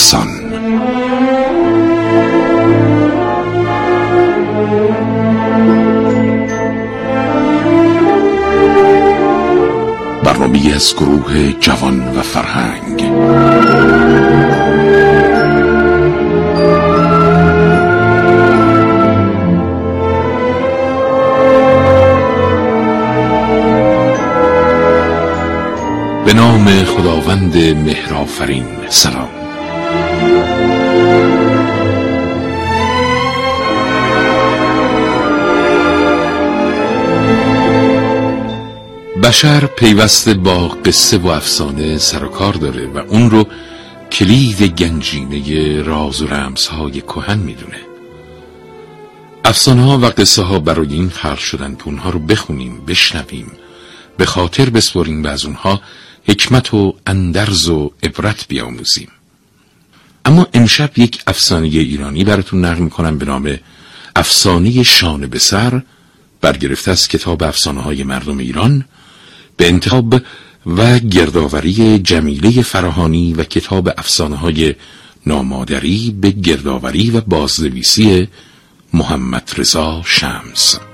افسان برنامه از گروه جوان و فرهنگ. به نام خداوند مهرافرین سلام. بشر پیوسته با قصه و افسانه سر و کار داره و اون رو کلید گنجینه راز و رمزهای کهن می‌دونه. افسانه ها و قصه ها برای این خلق شدن که اونها رو بخونیم بشنویم. به خاطر بسپریم و از اونها حکمت و اندرز و عبرت بیاموزیم. اما امشب یک افسانه ایرانی براتون نقل می‌کنم به نام افسانه شانه به سر. برگرفته از کتاب افسانه های مردم ایران. به انتخاب و گردآوری جمیله فراهانی و کتاب افسانه های نامادری به گردآوری و بازنویسی محمد رضا شمس.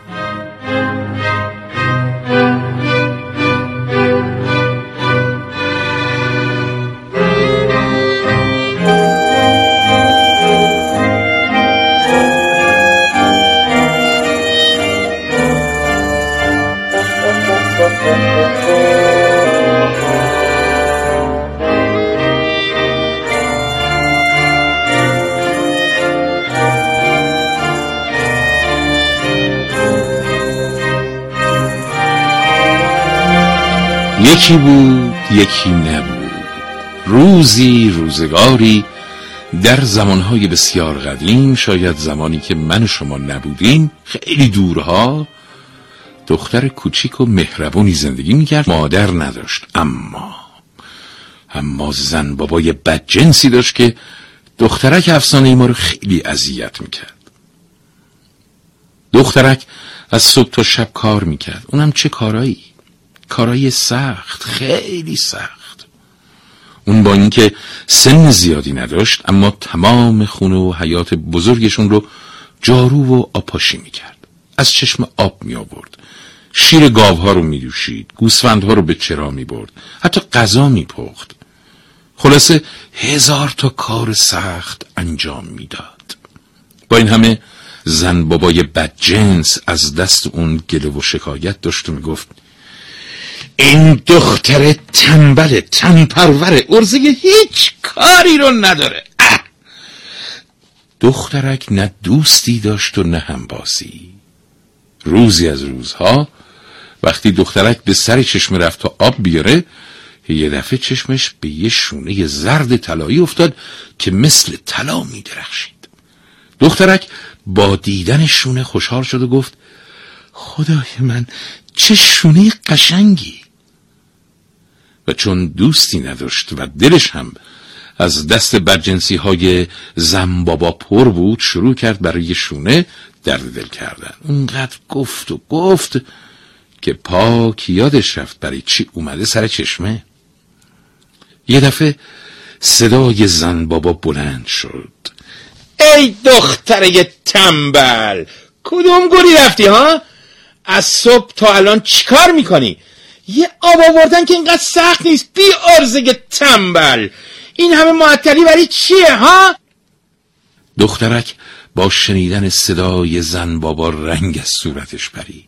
یکی بود یکی نبود. روزی روزگاری در زمانهای بسیار قدیم شاید زمانی که من و شما نبودیم خیلی دورها دختر کوچیک و مهربونی زندگی می‌کرد. مادر نداشت. اما اما زن بابای بدجنسی داشت که دخترک افسانه ما رو خیلی اذیت می‌کرد. دخترک از صبح تا شب کار می‌کرد. اونم چه کارایی؟ کارای سخت خیلی سخت. اون با اینکه سن زیادی نداشت اما تمام خونه و حیات بزرگشون رو جارو و آپاشی می‌کرد. از چشم آب می آورد شیر گاوها رو می دوشید گوسفندها رو به چرا می برد حتی غذا می پخت خلاصه هزار تا کار سخت انجام می‌داد. با این همه زن بابای بدجنس از دست اون گله و شکایت داشت و می‌گفت این دختر تنبل تنپرور ارزه هیچ کاری رو نداره اه. دخترک نه دوستی داشت و نه همبازی روزی از روزها وقتی دخترک به سر چشم رفت تا آب بیاره یه دفعه چشمش به یه شونه زرد طلایی افتاد که مثل طلا می درخشید. دخترک با دیدن شونه خوشحال شد و گفت خدای من چه شونه قشنگی. و چون دوستی نداشت و دلش هم از دست برجنسی های زنبابا پر بود شروع کرد برای شونه درد دل کردن. اونقدر گفت و گفت که پاک یادش رفت برای چی اومده سر چشمه یه دفعه صدای زن بابا بلند شد ای دختره تنبل کدوم گوری رفتی ها؟ از صبح تا الان چیکار می‌کنی؟ یه آب آوردن که اینقدر سخت نیست بی ارزه تنبل این همه معطلی برای چیه ها؟ دخترک با شنیدن صدای زن بابا رنگ از صورتش پرید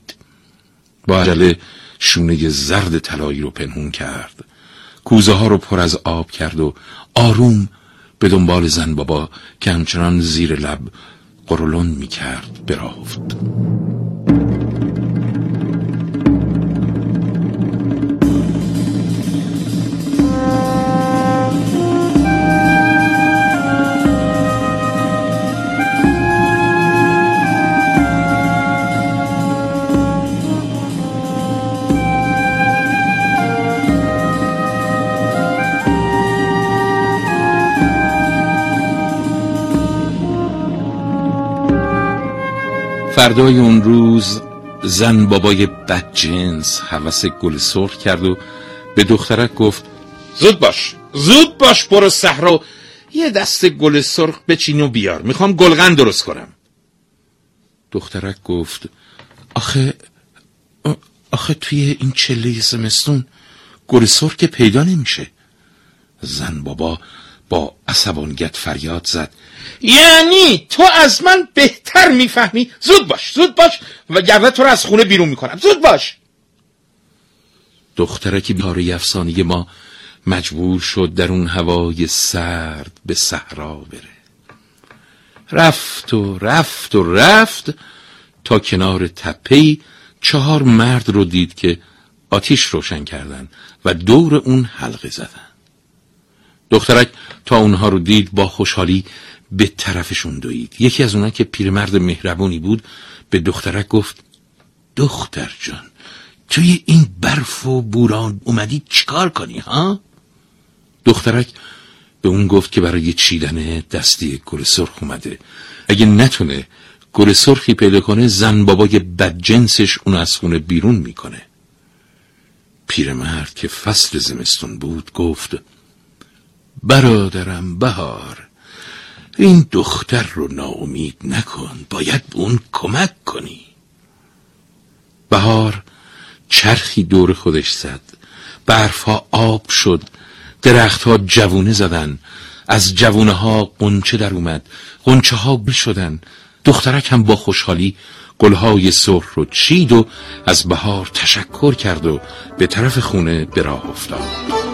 با عجله شونه زرد طلایی رو پنهون کرد. کوزه ها رو پر از آب کرد و آروم به دنبال زن بابا که همچنان زیر لب قرولون می کرد برافت فردای اون روز زن بابای بدجنس حوس گل سرخ کرد و به دخترک گفت زود باش زود باش برو صحرا. یه دست گل سرخ بچین و بیار. می‌خوام گلغن درست کنم. دخترک گفت آخه آخه توی این چله زمستون گل سرخ پیدا نمیشه. زن بابا با عصبانیت فریاد زد. یعنی تو از من بهتر می‌فهمی؟ زود باش زود باش و گرده تو رو از خونه بیرون می‌کنم. زود باش. دخترک بیاره افسانه ما مجبور شد در اون هوای سرد به صحرا بره. رفت و رفت و رفت تا کنار تپهی چهار مرد رو دید که آتیش روشن کردن و دور اون حلقه زدن. دخترک تا اونها رو دید با خوشحالی به طرفشون دوید. یکی از اونها که پیرمرد مهربونی بود به دخترک گفت دختر جان توی این برف و بوران اومدی چیکار کنی ها؟ دخترک به اون گفت که برای چیدن دستی گل سرخ اومده. اگه نتونه گل سرخی پیدا کنه زن بابای بدجنسش اون از خونه بیرون می‌کنه. پیرمرد که فصل زمستون بود گفت برادرم بهار این دختر رو ناامید نکن باید به اون کمک کنی. بهار چرخی دور خودش زد برفها آب شد درختها جوونه زدن از جوونه ها قنچه در اومد قنچه ها بل شدن دخترک هم با خوشحالی گلهای سرخ رو چید و از بهار تشکر کرد و به طرف خونه به راه افتاد.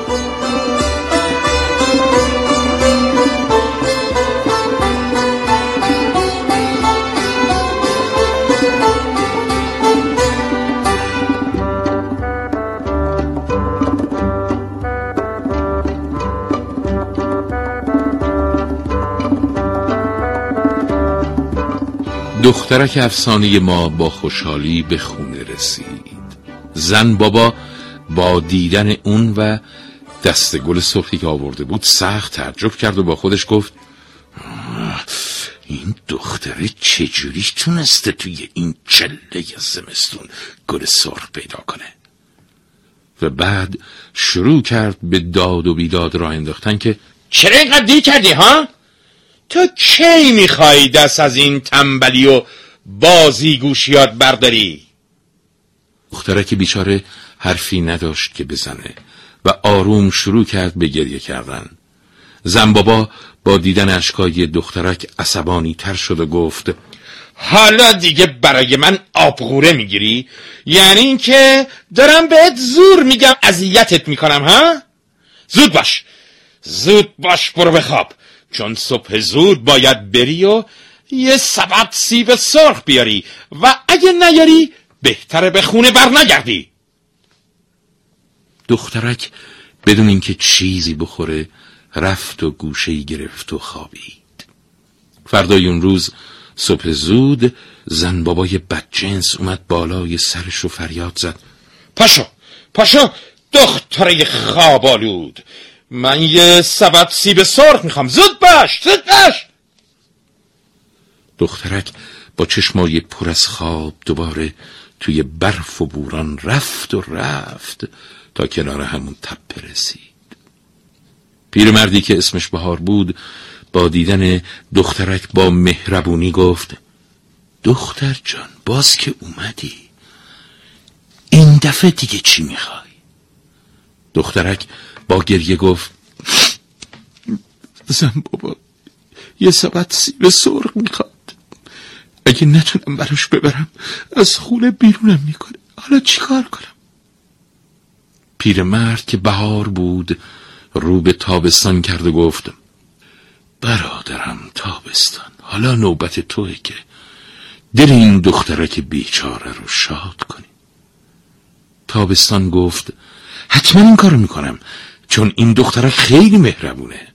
دخترک افسانه ما با خوشحالی به خونه رسید زن بابا با دیدن اون و دست گل سرخی که آورده بود سخت تعجب کرد و با خودش گفت این دختره چجوری تونسته توی این چله زمستون گل سرخ پیدا کنه و بعد شروع کرد به داد و بیداد راه انداختن که چرا اینقدر دی کردی ها؟ تو کی می‌خوای دست از این تنبلی و بازی گوشیات برداری؟ دخترک بیچاره حرفی نداشت که بزنه و آروم شروع کرد به گریه کردن. زن بابا با دیدن اشکای دخترک عصبانی تر شد و گفت حالا دیگه برای من آبغوره می‌گیری؟ یعنی اینکه دارم بهت زور میگم اذیتت می‌کنم ها؟ زود باش! زود باش برو بخواب چون صبح زود باید بری و یه سبت سیب سرخ بیاری و اگه نیاری بهتره به خونه بر نگردی دخترک بدون اینکه چیزی بخوره رفت و گوشهی گرفت و خوابید. فردای اون روز صبح زود زن بابای بدجنس اومد بالای سرش و فریاد زد. پاشو پاشو دختره خوابالود من یه سبت سیب سرخ می‌خوام. زود باش زود باش! دخترک با چشمای پر از خواب دوباره توی برف و بوران رفت و رفت تا کنار همون تپه رسید. پیرمردی که اسمش بهار بود با دیدن دخترک با مهربونی گفت دختر جان باز که اومدی این دفعه دیگه چی می‌خوای؟ دخترک با گریه گفت زن بابا یه سبت سیب سرخ می‌خواد. اگه نتونم براش ببرم از خونه بیرونم می‌کنه. حالا چیکار کنم؟ پیرمرد که بهار بود رو به تابستان کرد و گفت برادرم تابستان حالا نوبت توه که دل این دخترک بیچاره رو شاد کنی. تابستان گفت حتما این کارو می‌کنم چون این دخترک خیلی مهربونه.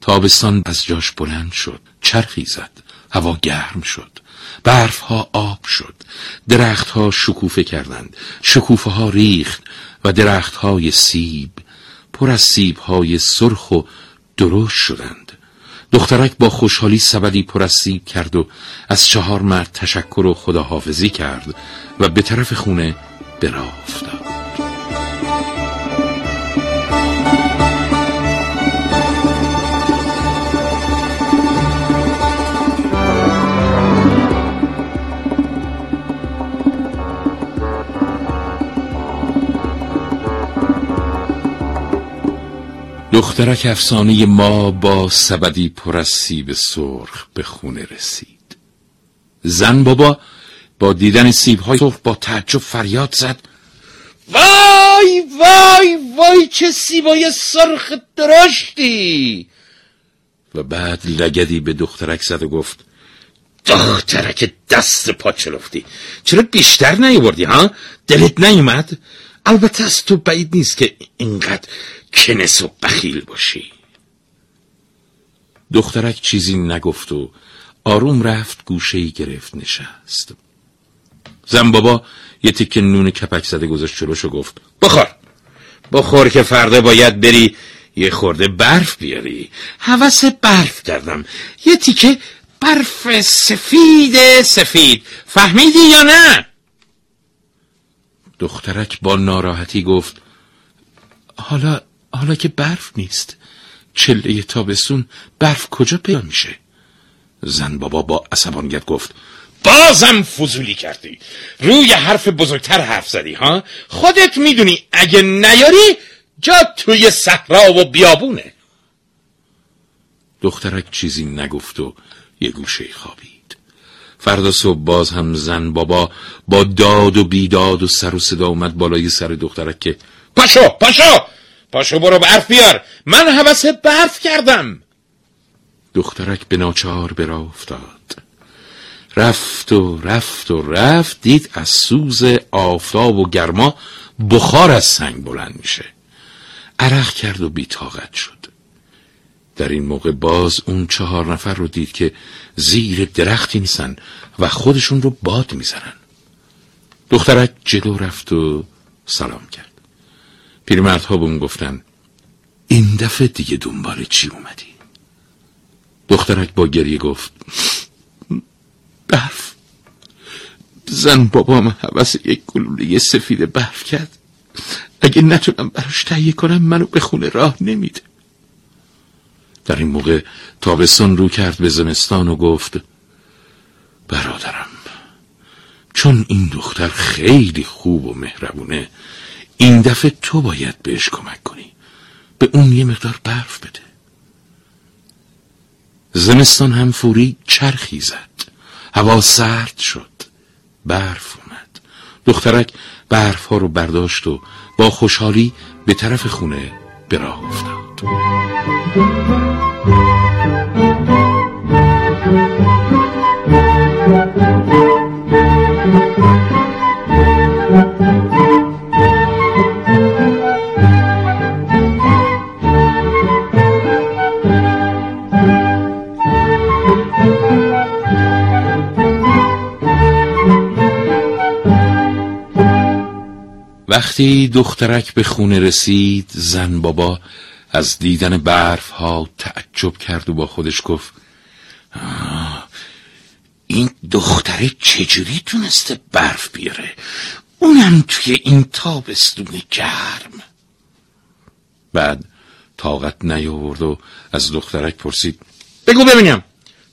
تابستان از جاش بلند شد چرخی زد هوا گرم شد برف ها آب شد درخت ها شکوفه کردند شکوفه ها ریخت و درخت های سیب پر از سیب های سرخ و درشت شدند. دخترک با خوشحالی سبدی پر از سیب کرد و از چهار مرد تشکر و خداحافظی کرد و به طرف خونه براه افتاد. دخترک افسانه ما با سبدی پر از سیب سرخ به خونه رسید. زن بابا با دیدن سیب های سرخ با تعجب فریاد زد. وای وای وای چه سیبای سرخ درشتی! و بعد لگدی به دخترک زد و گفت دخترک دست پا چلفتی. چرا بیشتر نیوردی ها؟ دلت نیومد؟ البته از تو بعید نیست که اینقدر کنس و بخیل باشی. دخترک چیزی نگفت و آروم رفت گوشه ای گرفت نشست. زن بابا یه تیکه نون کپک زده گذاشت جلوش و گفت بخور. بخور که فردا باید بری یه خورده برف بیاری. حوس برف کردم. یه تیکه برف سفید سفید. فهمیدی یا نه؟ دخترک با ناراحتی گفت حالا حالا که برف نیست. چله تابستون برف کجا پیدا میشه؟ زن بابا با عصبانیت گفت بازم فضولی کردی. روی حرف بزرگتر حرف زدی ها؟ خودت می‌دونی اگه نیاری جا توی صحرا و بیابونه. دخترک چیزی نگفت و یه گوشه خوابید. فردا صبح باز هم زن بابا با داد و بیداد و سر و صدا اومد بالای سر دخترک که پاشو پاشو! پاشو برو برف بیار. من حوث برف کردم. دخترک به ناچار برا افتاد. رفت و رفت و رفت دید از سوز آفتاب و گرما بخار از سنگ بلند میشه. عرق کرد و بیتاقت شد. در این موقع باز اون چهار نفر رو دید که زیر درختی نیستن و خودشون رو باد می‌زنن. دخترک جلو رفت و سلام کرد. پیرمردها به اون گفتن این دفعه دیگه دنبال چی اومدی؟ دخترک با گریه گفت برف. زن بابام حوث یک گلوله سفید برف کرد. اگه نتونم براش تهیه کنم منو به خونه راه نمیده. در این موقع تابستان رو کرد به زمستان و گفت برادرم چون این دختر خیلی خوب و مهربونه این دفعه تو باید بهش کمک کنی. به اون یه مقدار برف بده. زمستان هم فوری چرخی زد. هوا سرد شد. برف اومد. دخترک برف ها رو برداشت و با خوشحالی به طرف خونه به راه افتاد. وقتی دخترک به خونه رسید زن بابا از دیدن برف ها تعجب کرد و با خودش گفت این دختره چجوری تونسته برف بیاره؟ اونم توی این تابستون گرم. بعد طاقت نیاورد و از دخترک پرسید بگو ببینم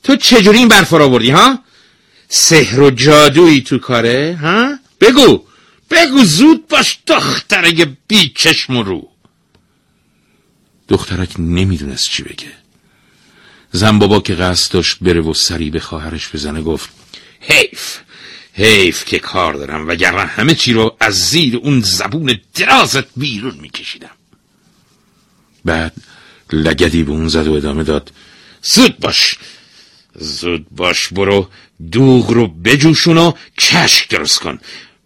تو چجوری این برف را آوردی ها؟ سحر و جادویی تو کاره ها؟ بگو. بگو زود باش دختره بی چشم رو. دخترک نمی‌دونست چی بگه. زن بابا که قصد داشت بره و سری به خواهرش بزنه گفت حیف حیف که کار دارم وگرنه همه چی رو از زیر اون زبون درازت بیرون میکشیدم. بعد لگدی به اون زد و ادامه داد زود باش زود باش برو دوغ رو بجوشون و کشک درست کن.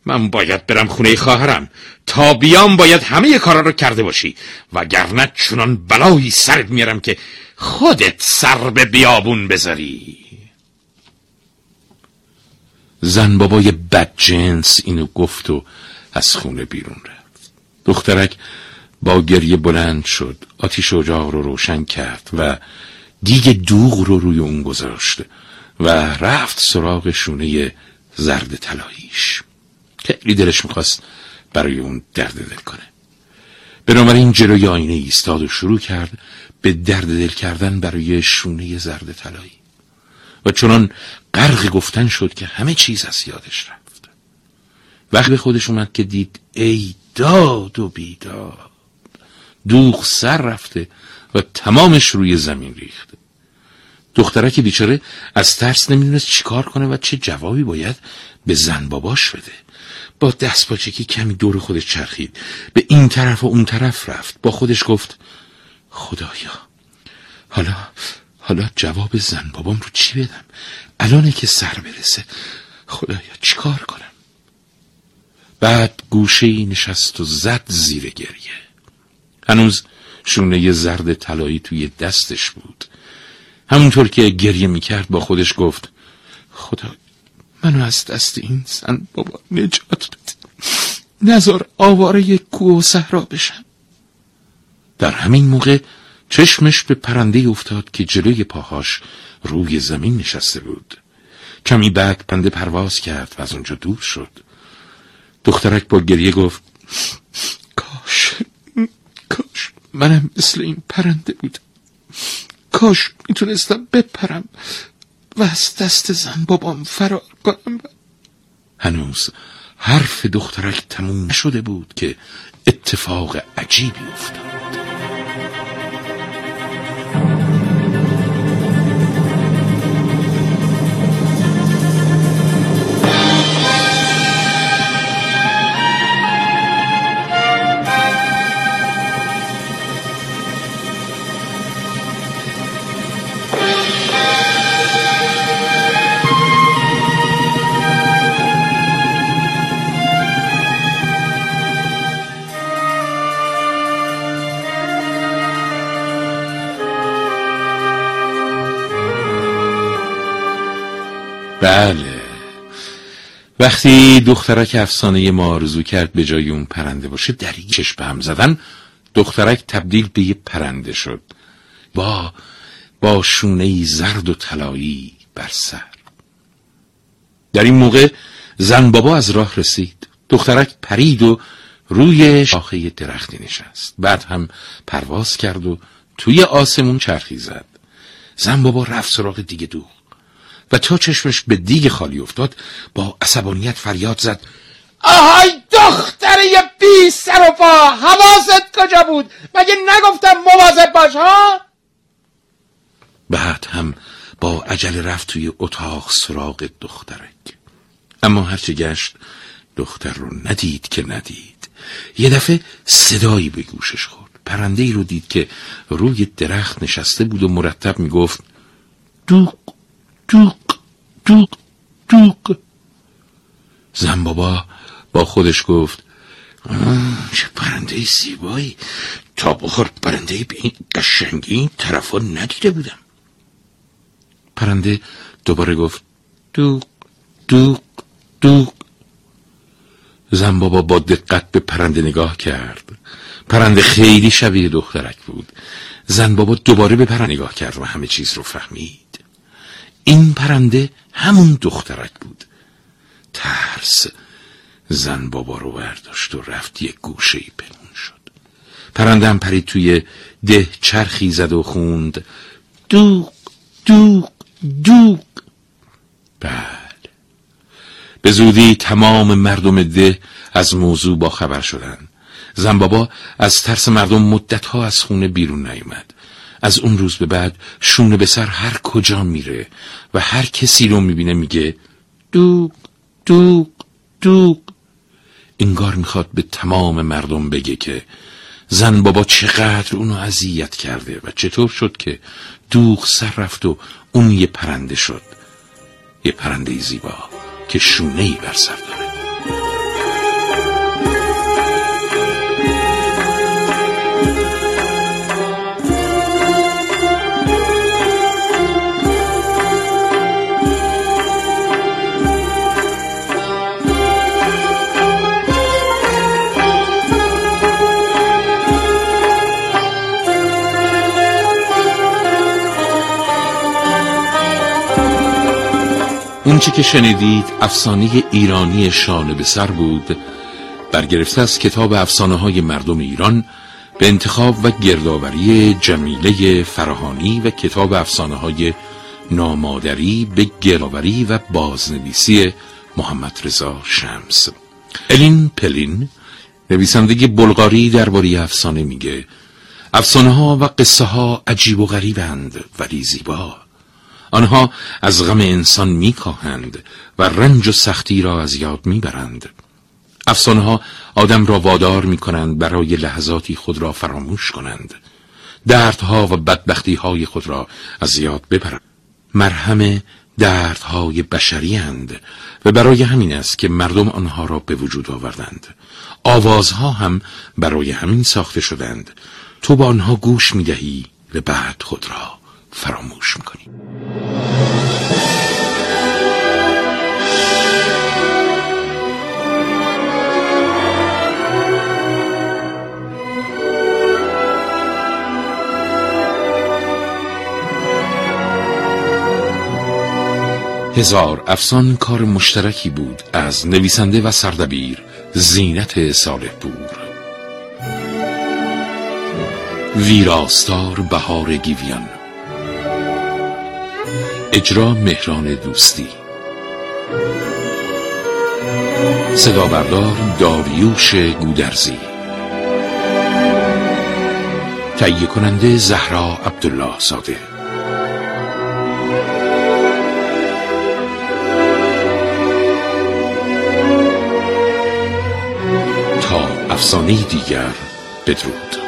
من باید برم خونه خواهرم. تا بیام باید همه کارا رو کرده باشی. وگرنه چونان بلایی سرت میارم که خودت سر به بیابون بذاری. زن بابای بدجنس اینو گفت و از خونه بیرون رفت. دخترک با گریه بلند شد آتیش اجاق رو روشن کرد و دیگه دوغ رو روی اون گذاشت و رفت سراغ شونه زرد طلاییش. خیلی دلش می‌خواست برای اون درد دل کنه. بنابراین جلوی آینه ایستاد و شروع کرد به درد دل کردن برای شونه زرد طلایی. و چنان غرق گفتن شد که همه چیز از یادش رفت. وقت به خودش اومد که دید ای داد و بیداد دوغ سر رفته و تمامش روی زمین ریخته دخترک بیچاره از ترس نمی‌دونست چیکار کنه و چه جوابی باید به زن باباش بده. با دست پاچکی کمی دور خودش چرخید. به این طرف و اون طرف رفت. با خودش گفت خدایا حالا حالا جواب زن بابام رو چی بدم؟ الانه که سر برسه. خدایا چیکار کنم؟ بعد گوشه ای نشست و زد زیر گریه. هنوز شونه زرد طلایی توی دستش بود. همونطور که گریه می‌کرد با خودش گفت خدا منو از دست این زن بابا نجات بده. نزار آواره کوه و صحرا بشم. در همین موقع چشمش به پرنده افتاد که جلوی پاهاش روی زمین نشسته بود. کمی بعد پنده پرواز کرد و از اونجا دور شد. دخترک با گریه گفت کاش کاش منم مثل این پرنده بودم. کاش می‌تونستم بپرم. و از دست زن بابام فرار کنم. هنوز حرف دخترک تموم شده بود که اتفاق عجیبی افتاد. بله. وقتی دخترک افسانه ما آرزو کرد به جای اون پرنده باشه دری چشم هم زدن دخترک تبدیل به یه پرنده شد. با با شونه زرد و طلایی بر سر. در این موقع زن بابا از راه رسید. دخترک پرید و روی شاخه درختی نشست. بعد هم پرواز کرد و توی آسمون چرخی زد. زن بابا رفت سراغ دیگه دو. و تا چشمش به دیگ خالی افتاد با عصبانیت فریاد زد. آهای دختر یه بی سر و پا حواست کجا بود؟ مگه نگفتم مواظب باش ها؟ بعد هم با عجله رفت توی اتاق سراغ دخترک. اما هرچه گشت دختر رو ندید که ندید. یه دفعه صدایی به گوشش خورد. پرنده ای رو دید که روی درخت نشسته بود و مرتب می‌گفت دوق دوق دوق دوق زن بابا با خودش گفت چه پرنده زیبایی. تا بخور پرنده به این قشنگی این طرفا ندیده بودم. پرنده دوباره گفت دوق دوق دوق. زن بابا با دقت به پرنده نگاه کرد. پرنده خیلی شبیه دخترک بود. زن بابا دوباره به پرنده نگاه کرد و همه چیز رو فهمید. این پرنده همون دخترک بود. ترس زن بابا رو برداشت و رفت یک گوشه ای پنون شد. پرنده هم پرید توی ده چرخی زد و خوند. دوق دوق دوق. بله. به زودی تمام مردم ده از موضوع با خبر شدن. زن بابا از ترس مردم مدتها از خونه بیرون نیومد. از اون روز به بعد شونه به سر هر کجا میره و هر کسی رو می‌بینه میگه دوق دوق دوق. انگار می‌خواد به تمام مردم بگه که زن بابا چقدر اونو اذیت کرده و چطور شد که دوغ سر رفت و اون یه پرنده شد. یه پرنده زیبا که شونه ای بر سر داره. اونچه که شنیدید افسانه ایرانی شانه به سر بود. برگرفته از کتاب افسانه های مردم ایران به انتخاب و گردآوری جمیله فراهانی و کتاب افسانه های نامادری به گردآوری و بازنویسی محمد رضا شمس. الین پلین نویسنده بلغاری درباره افسانه میگه افسانه ها و قصه ها عجیب و غریبند ولی زیبا. آنها از غم انسان میکاهند و رنج و سختی را از یاد می‌برند. افسانه آدم را وادار می کنند برای لحظاتی خود را فراموش کنند. دردها و بدبختی های خود را از یاد ببرند. مرهم دردهای بشری هند و برای همین است که مردم آنها را به وجود آوردند. آوازها هم برای همین ساخته شدند. تو با آنها گوش می دهی و بعد خود را. فراموش می کنی هزار افسان کار مشترکی بود از نویسنده و سردبیر زینت صالح پور ویراستار بهار گیویان. اجرا مهران دوستی. صدا بردار داریوش گودرزی. تهیه کننده زهرا عبدالله ساده تا افسانه دیگر بدرود.